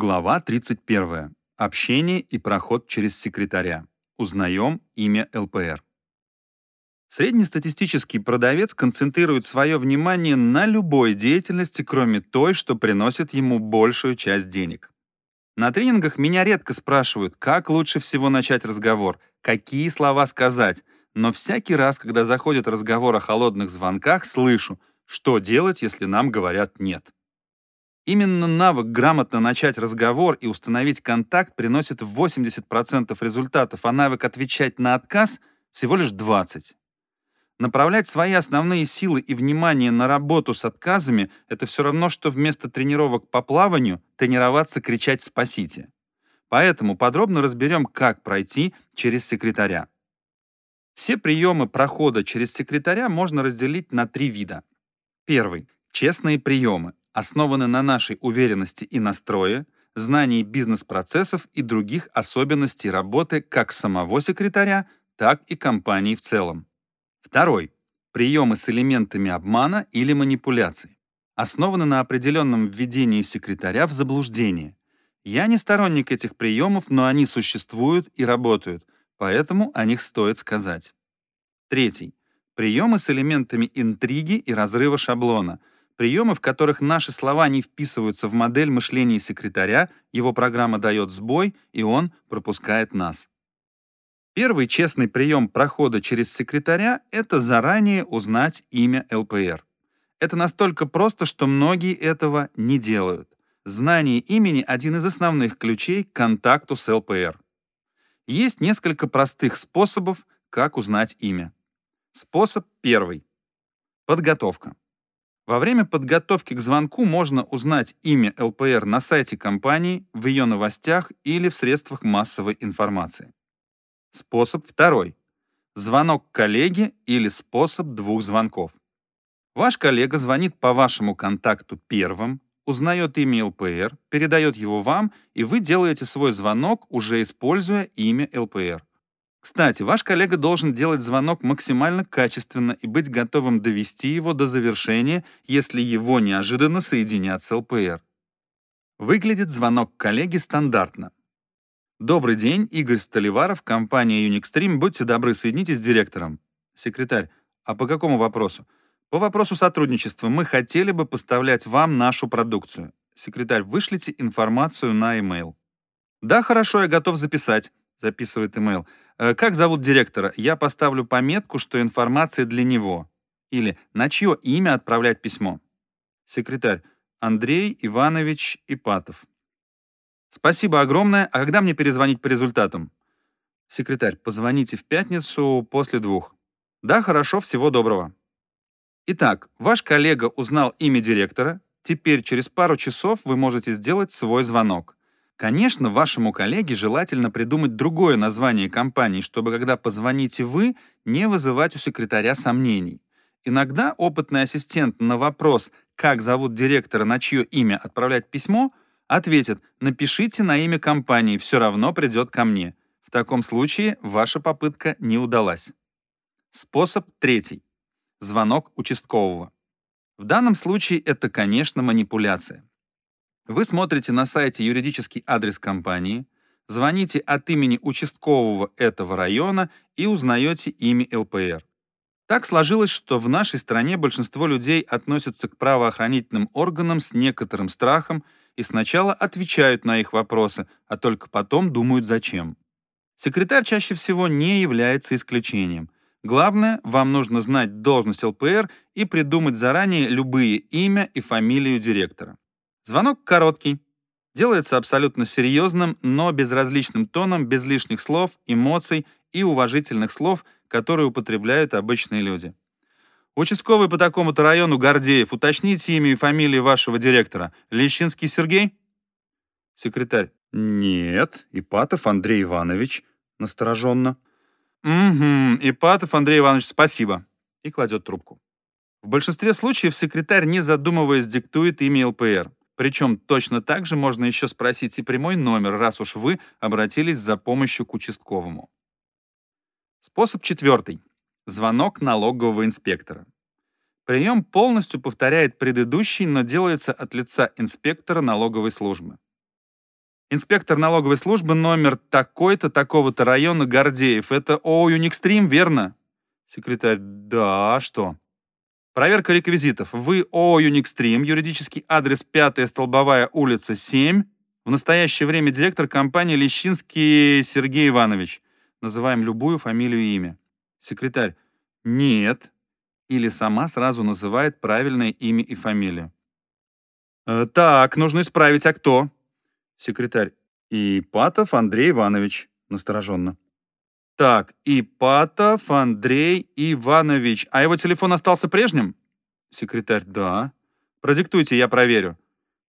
Глава 31. Общение и проход через секретаря. Узнаем имя ЛПР. Среднестатистический продавец концентрирует свое внимание на любой деятельности, кроме той, что приносит ему большую часть денег. На тренингах меня редко спрашивают, как лучше всего начать разговор, какие слова сказать, но всякий раз, когда заходит разговор о холодных звонках, слышу, что делать, если нам говорят «нет». Именно навык грамотно начать разговор и установить контакт приносит 80% результатов, а навык отвечать на отказ — всего лишь 20%. Направлять свои основные силы и внимание на работу с отказами — это все равно, что вместо тренировок по плаванию тренироваться кричать «спасите». Поэтому подробно разберем, как пройти через секретаря. Все приемы прохода через секретаря можно разделить на три вида. Первый — честные приемы основаны на нашей уверенности и настрое, знании бизнес-процессов и других особенностей работы как самого секретаря, так и компании в целом. Второй. Приемы с элементами обмана или манипуляций. Основаны на определенном введении секретаря в заблуждение. Я не сторонник этих приемов, но они существуют и работают, поэтому о них стоит сказать. Третий. Приемы с элементами интриги и разрыва шаблона — Приемы, в которых наши слова не вписываются в модель мышления секретаря, его программа дает сбой, и он пропускает нас. Первый честный прием прохода через секретаря — это заранее узнать имя ЛПР. Это настолько просто, что многие этого не делают. Знание имени — один из основных ключей к контакту с ЛПР. Есть несколько простых способов, как узнать имя. Способ первый. Подготовка. Во время подготовки к звонку можно узнать имя ЛПР на сайте компании, в ее новостях или в средствах массовой информации. Способ второй. Звонок коллеге или способ двух звонков. Ваш коллега звонит по вашему контакту первым, узнает имя ЛПР, передает его вам, и вы делаете свой звонок, уже используя имя ЛПР. Кстати, ваш коллега должен делать звонок максимально качественно и быть готовым довести его до завершения, если его неожиданно соединят с ЛПР. Выглядит звонок коллеги стандартно. Добрый день, Игорь Столиваров, компания Unixstream. Будьте добры, соединитесь с директором. Секретарь, а по какому вопросу? По вопросу сотрудничества. Мы хотели бы поставлять вам нашу продукцию. Секретарь, вышлите информацию на e-mail. Да, хорошо, я готов записать, записывает email. Э, как зовут директора? Я поставлю пометку, что информация для него. Или на чье имя отправлять письмо? Секретарь. Андрей Иванович Ипатов. Спасибо огромное. А когда мне перезвонить по результатам? Секретарь. Позвоните в пятницу после двух. Да, хорошо, всего доброго. Итак, ваш коллега узнал имя директора. Теперь через пару часов вы можете сделать свой звонок. Конечно, вашему коллеге желательно придумать другое название компании, чтобы когда позвоните вы, не вызывать у секретаря сомнений. Иногда опытный ассистент на вопрос, как зовут директора, на чье имя отправлять письмо, ответит «напишите на имя компании, все равно придет ко мне». В таком случае ваша попытка не удалась. Способ третий. Звонок участкового. В данном случае это, конечно, манипуляция. Вы смотрите на сайте юридический адрес компании, звоните от имени участкового этого района и узнаете имя ЛПР. Так сложилось, что в нашей стране большинство людей относятся к правоохранительным органам с некоторым страхом и сначала отвечают на их вопросы, а только потом думают зачем. Секретарь чаще всего не является исключением. Главное, вам нужно знать должность ЛПР и придумать заранее любые имя и фамилию директора. Звонок короткий, делается абсолютно серьезным, но безразличным тоном, без лишних слов, эмоций и уважительных слов, которые употребляют обычные люди. Участковый по такому-то району Гордеев, уточните имя и фамилию вашего директора. Лещинский Сергей? Секретарь. Нет, Ипатов Андрей Иванович. Настороженно. Угу, Ипатов Андрей Иванович, спасибо. И кладет трубку. В большинстве случаев секретарь, не задумываясь, диктует имя ЛПР. Причем точно так же можно еще спросить и прямой номер, раз уж вы обратились за помощью к участковому. Способ четвертый. Звонок налогового инспектора. Прием полностью повторяет предыдущий, но делается от лица инспектора налоговой службы. Инспектор налоговой службы номер такой-то, такого-то района Гордеев. Это ООО «Юникстрим», верно? Секретарь. Да, а что? Проверка реквизитов. Вы ООО «Юникстрим», юридический адрес 5 Столбовая улица, 7. В настоящее время директор компании Лещинский Сергей Иванович. Называем любую фамилию и имя. Секретарь. Нет. Или сама сразу называет правильное имя и фамилию. «Э, так, нужно исправить, а кто? Секретарь. Ипатов Андрей Иванович. Настороженно. Так, Ипатов Андрей Иванович. А его телефон остался прежним? Секретарь. Да. Продиктуйте, я проверю.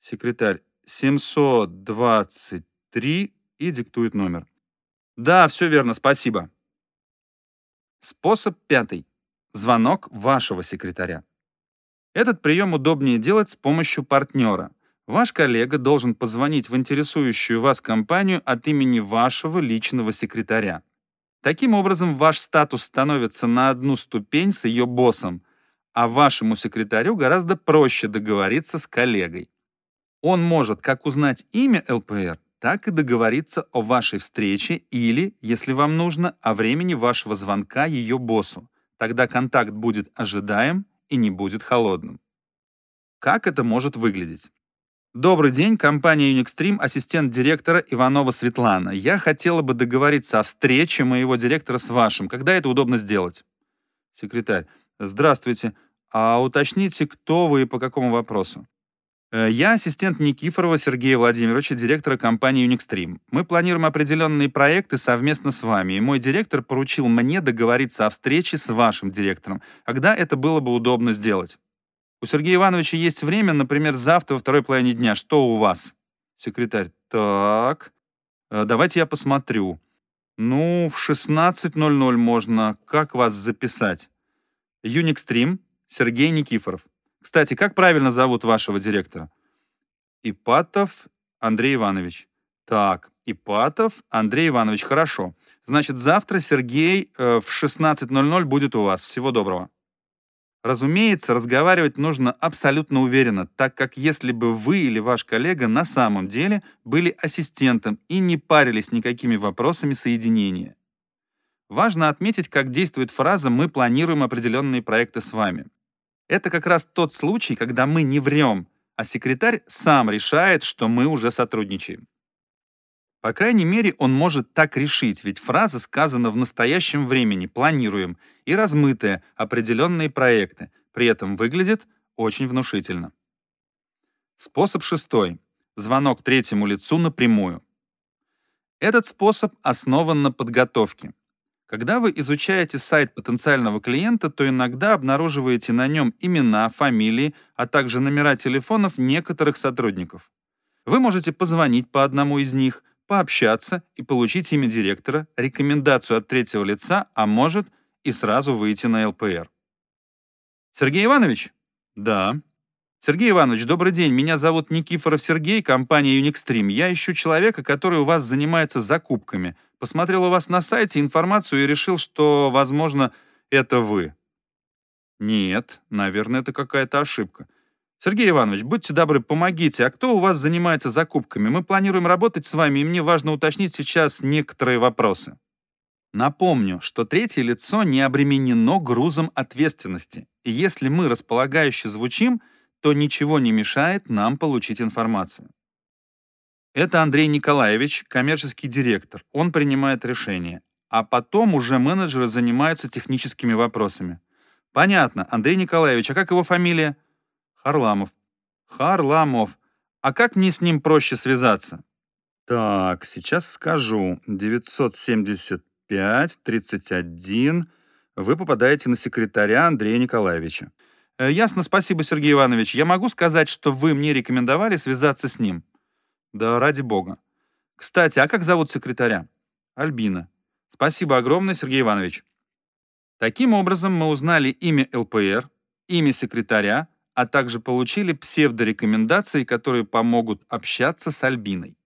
Секретарь. 723 и диктует номер. Да, все верно, спасибо. Способ пятый. Звонок вашего секретаря. Этот прием удобнее делать с помощью партнера. Ваш коллега должен позвонить в интересующую вас компанию от имени вашего личного секретаря. Таким образом, ваш статус становится на одну ступень с ее боссом, а вашему секретарю гораздо проще договориться с коллегой. Он может как узнать имя ЛПР, так и договориться о вашей встрече или, если вам нужно, о времени вашего звонка ее боссу. Тогда контакт будет ожидаем и не будет холодным. Как это может выглядеть? Добрый день, компания Unixstream, ассистент директора Иванова Светлана. Я хотела бы договориться о встрече моего директора с вашим. Когда это удобно сделать? Секретарь. Здравствуйте. А уточните, кто вы и по какому вопросу? Э, я ассистент Никифорова Сергея Владимировича, директора компании Unixstream. Мы планируем определенные проекты совместно с вами, и мой директор поручил мне договориться о встрече с вашим директором, когда это было бы удобно сделать. У Сергея Ивановича есть время, например, завтра во второй половине дня. Что у вас? Секретарь. Так. Э, давайте я посмотрю. Ну, в 16.00 можно. Как вас записать? Юникстрим. Сергей Никифоров. Кстати, как правильно зовут вашего директора? Ипатов Андрей Иванович. Так, Ипатов Андрей Иванович, хорошо. Значит, завтра Сергей э, в 16.00 будет у вас. Всего доброго. Разумеется, разговаривать нужно абсолютно уверенно, так как если бы вы или ваш коллега на самом деле были ассистентом и не парились никакими вопросами соединения. Важно отметить, как действует фраза «мы планируем определенные проекты с вами». Это как раз тот случай, когда мы не врем, а секретарь сам решает, что мы уже сотрудничаем. По крайней мере, он может так решить, ведь фраза сказана в настоящем времени, планируем, и размытая, определенные проекты, при этом выглядит очень внушительно. Способ шестой. Звонок третьему лицу напрямую. Этот способ основан на подготовке. Когда вы изучаете сайт потенциального клиента, то иногда обнаруживаете на нем имена, фамилии, а также номера телефонов некоторых сотрудников. Вы можете позвонить по одному из них, пообщаться и получить имя директора, рекомендацию от третьего лица, а может и сразу выйти на ЛПР. Сергей Иванович? Да. Сергей Иванович, добрый день. Меня зовут Никифоров Сергей, компания Unixstream. Я ищу человека, который у вас занимается закупками. Посмотрел у вас на сайте информацию и решил, что, возможно, это вы. Нет, наверное, это какая-то ошибка. Сергей Иванович, будьте добры, помогите. А кто у вас занимается закупками? Мы планируем работать с вами, и мне важно уточнить сейчас некоторые вопросы. Напомню, что третье лицо не обременено грузом ответственности, и если мы располагающе звучим, то ничего не мешает нам получить информацию. Это Андрей Николаевич, коммерческий директор. Он принимает решения. А потом уже менеджеры занимаются техническими вопросами. Понятно. Андрей Николаевич, а как его фамилия? Харламов. Харламов. А как мне с ним проще связаться? Так, сейчас скажу. 975 31. Вы попадаете на секретаря Андрея Николаевича. Э, ясно, спасибо, Сергей Иванович. Я могу сказать, что вы мне рекомендовали связаться с ним? Да ради бога. Кстати, а как зовут секретаря? Альбина. Спасибо огромное, Сергей Иванович. Таким образом, мы узнали имя ЛПР, имя секретаря, а также получили псевдорекомендации, которые помогут общаться с Альбиной.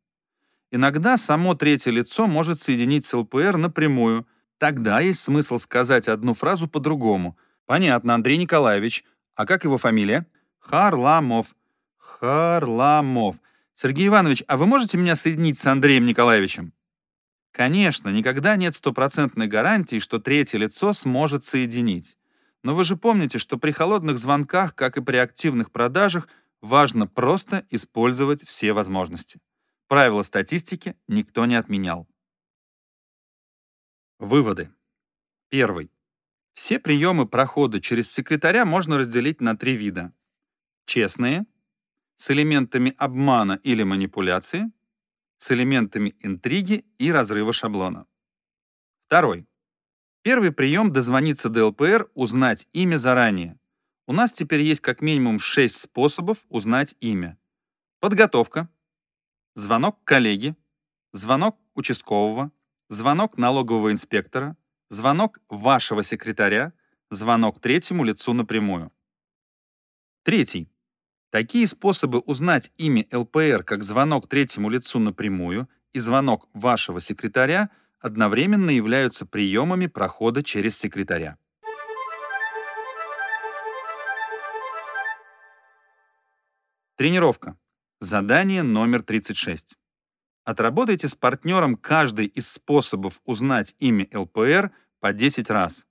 Иногда само третье лицо может соединить с ЛПР напрямую. Тогда есть смысл сказать одну фразу по-другому. Понятно, Андрей Николаевич. А как его фамилия? Харламов. Харламов. Сергей Иванович, а вы можете меня соединить с Андреем Николаевичем? Конечно, никогда нет стопроцентной гарантии, что третье лицо сможет соединить. Но вы же помните, что при холодных звонках, как и при активных продажах, важно просто использовать все возможности. Правила статистики никто не отменял. Выводы. Первый. Все приемы прохода через секретаря можно разделить на три вида. Честные, с элементами обмана или манипуляции, с элементами интриги и разрыва шаблона. Второй. Первый прием дозвониться до ЛПР, узнать имя заранее. У нас теперь есть как минимум 6 способов узнать имя. Подготовка, звонок коллеги, звонок участкового, звонок налогового инспектора, звонок вашего секретаря, звонок третьему лицу напрямую. Третий. Такие способы узнать имя ЛПР, как звонок третьему лицу напрямую и звонок вашего секретаря, одновременно являются приемами прохода через секретаря. Тренировка. Задание номер 36. Отработайте с партнером каждый из способов узнать имя ЛПР по 10 раз.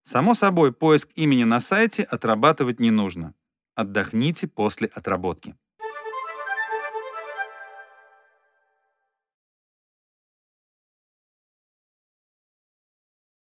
Само собой, поиск имени на сайте отрабатывать не нужно. Отдохните после отработки.